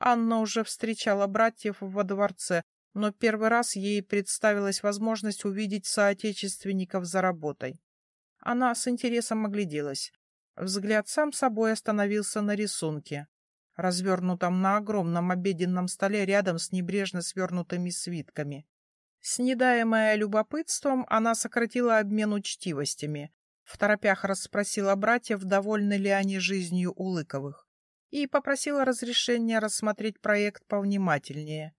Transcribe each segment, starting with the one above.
Анна уже встречала братьев во дворце, но первый раз ей представилась возможность увидеть соотечественников за работой. Она с интересом огляделась. Взгляд сам собой остановился на рисунке, развернутом на огромном обеденном столе рядом с небрежно свернутыми свитками. Снедаемая любопытством, она сократила обмен учтивостями, в торопях расспросила братьев, довольны ли они жизнью Улыковых, и попросила разрешения рассмотреть проект повнимательнее.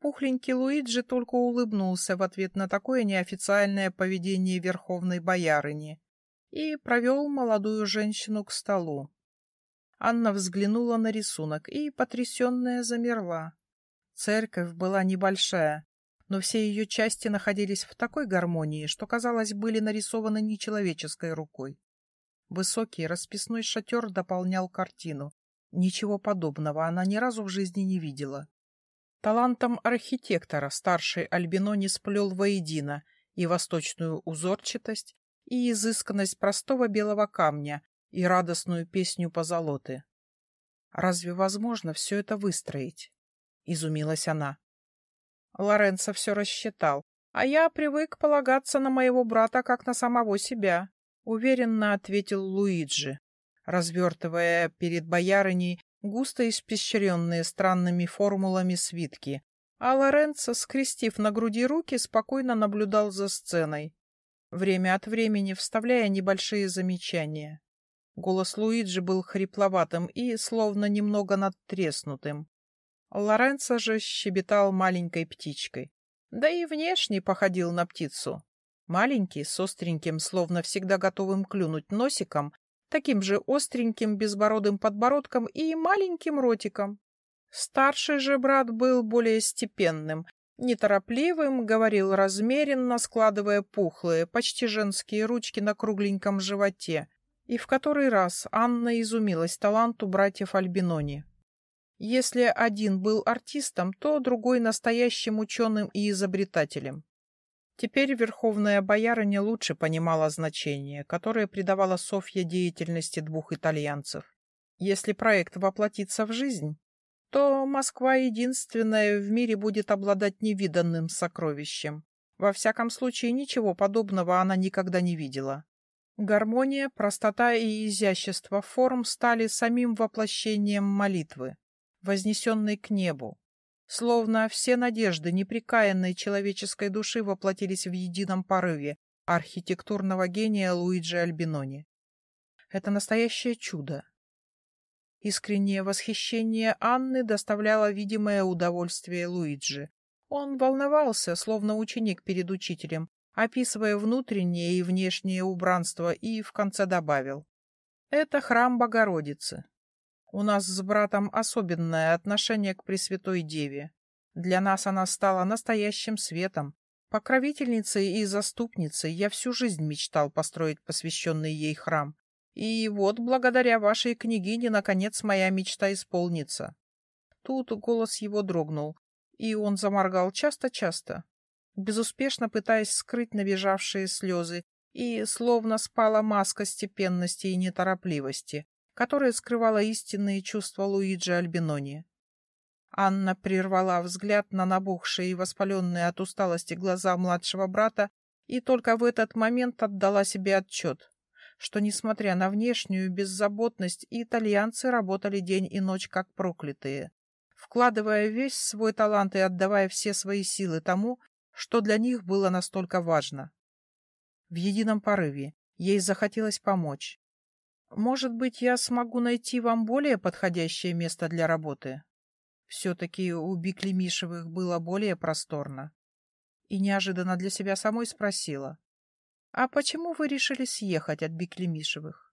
Пухленький Луиджи только улыбнулся в ответ на такое неофициальное поведение верховной боярыни и провел молодую женщину к столу. Анна взглянула на рисунок и, потрясенная, замерла. Церковь была небольшая, но все ее части находились в такой гармонии, что, казалось, были нарисованы нечеловеческой рукой. Высокий расписной шатер дополнял картину. Ничего подобного она ни разу в жизни не видела. Талантом архитектора старший Альбинони сплел воедино и восточную узорчатость, и изысканность простого белого камня, и радостную песню позолоты. «Разве возможно все это выстроить?» — изумилась она. Лоренцо все рассчитал, а я привык полагаться на моего брата как на самого себя, — уверенно ответил Луиджи, развертывая перед боярыней густо испещренные странными формулами свитки, а Лоренцо, скрестив на груди руки, спокойно наблюдал за сценой, время от времени вставляя небольшие замечания. Голос Луиджи был хрипловатым и словно немного надтреснутым. Лоренцо же щебетал маленькой птичкой. Да и внешне походил на птицу. Маленький, с остреньким, словно всегда готовым клюнуть носиком, таким же остреньким безбородым подбородком и маленьким ротиком. Старший же брат был более степенным, неторопливым, говорил размеренно, складывая пухлые, почти женские ручки на кругленьком животе, и в который раз Анна изумилась таланту братьев Альбинони. Если один был артистом, то другой настоящим ученым и изобретателем. Теперь верховная боярыня лучше понимала значение, которое придавала Софья деятельности двух итальянцев. Если проект воплотится в жизнь, то Москва единственная в мире будет обладать невиданным сокровищем. Во всяком случае, ничего подобного она никогда не видела. Гармония, простота и изящество форм стали самим воплощением молитвы вознесенный к небу. Словно все надежды неприкаянной человеческой души воплотились в едином порыве архитектурного гения Луиджи Альбинони. Это настоящее чудо. Искреннее восхищение Анны доставляло видимое удовольствие Луиджи. Он волновался, словно ученик перед учителем, описывая внутреннее и внешнее убранство, и в конце добавил. Это храм Богородицы. У нас с братом особенное отношение к Пресвятой Деве. Для нас она стала настоящим светом. Покровительницей и заступницей я всю жизнь мечтал построить посвященный ей храм. И вот, благодаря вашей княгине, наконец моя мечта исполнится. Тут голос его дрогнул, и он заморгал часто-часто, безуспешно пытаясь скрыть набежавшие слезы, и словно спала маска степенности и неторопливости, которая скрывала истинные чувства Луиджи Альбинони. Анна прервала взгляд на набухшие и воспаленные от усталости глаза младшего брата и только в этот момент отдала себе отчет, что, несмотря на внешнюю беззаботность, итальянцы работали день и ночь как проклятые, вкладывая весь свой талант и отдавая все свои силы тому, что для них было настолько важно. В едином порыве ей захотелось помочь, может быть, я смогу найти вам более подходящее место для работы? Все-таки у Биклемишевых было более просторно. И неожиданно для себя самой спросила. А почему вы решили съехать от Биклемишевых?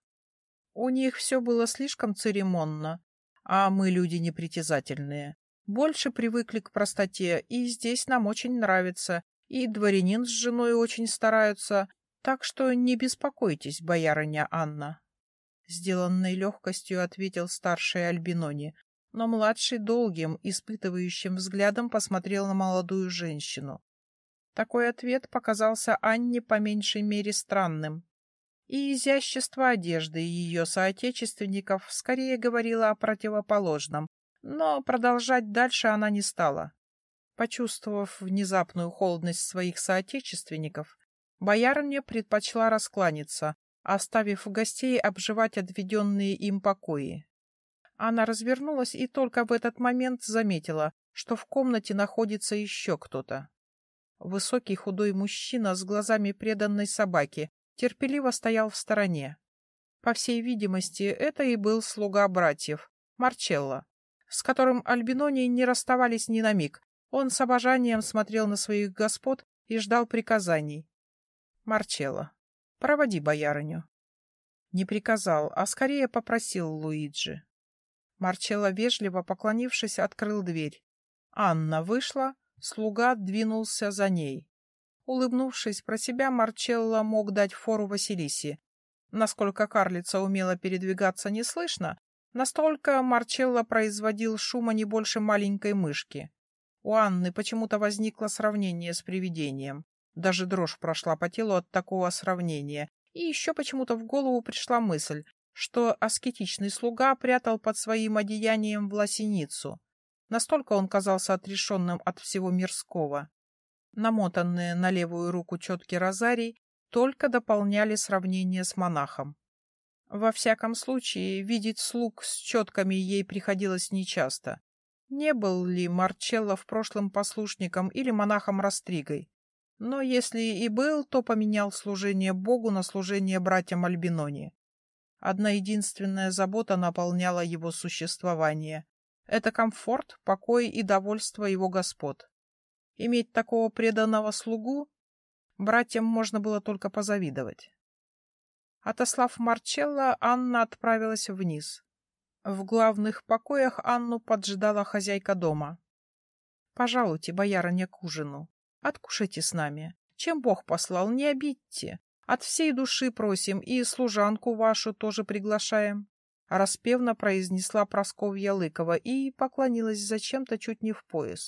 У них все было слишком церемонно, а мы люди непритязательные. Больше привыкли к простоте, и здесь нам очень нравится, и дворянин с женой очень стараются, так что не беспокойтесь, боярыня Анна. Сделанной легкостью ответил старший Альбинони, но младший долгим, испытывающим взглядом посмотрел на молодую женщину. Такой ответ показался Анне по меньшей мере странным. И изящество одежды ее соотечественников скорее говорило о противоположном, Но продолжать дальше она не стала. Почувствовав внезапную холодность своих соотечественников, боярыня предпочла раскланяться, оставив гостей обживать отведенные им покои. Она развернулась и только в этот момент заметила, что в комнате находится еще кто-то. Высокий худой мужчина с глазами преданной собаки терпеливо стоял в стороне. По всей видимости, это и был слуга братьев, Марчелло, с которым Альбинони не расставались ни на миг. Он с обожанием смотрел на своих господ и ждал приказаний. Марчелло, проводи боярыню. Не приказал, а скорее попросил Луиджи. Марчелло, вежливо поклонившись, открыл дверь. Анна вышла, слуга двинулся за ней. Улыбнувшись про себя, Марчелло мог дать фору Василисе. Насколько карлица умела передвигаться неслышно, настолько Марчелло производил шума не больше маленькой мышки. У Анны почему-то возникло сравнение с привидением. Даже дрожь прошла по телу от такого сравнения. И еще почему-то в голову пришла мысль, что аскетичный слуга прятал под своим одеянием власеницу. Настолько он казался отрешенным от всего мирского. Намотанные на левую руку четки розарий только дополняли сравнение с монахом. Во всяком случае, видеть слуг с четками ей приходилось нечасто. Не был ли Марчелло в прошлом послушником или монахом-растригой? Но если и был, то поменял служение Богу на служение братьям Альбинони. Одна единственная забота наполняла его существование. Это комфорт, покой и довольство его господ. Иметь такого преданного слугу братьям можно было только позавидовать. Отослав Марчелло, Анна отправилась вниз. В главных покоях Анну поджидала хозяйка дома. — Пожалуйте, боярыня, к ужину. Откушайте с нами. Чем Бог послал, не обидьте. От всей души просим, и служанку вашу тоже приглашаем. Распевно произнесла Просковья Лыкова и поклонилась зачем-то чуть не в пояс.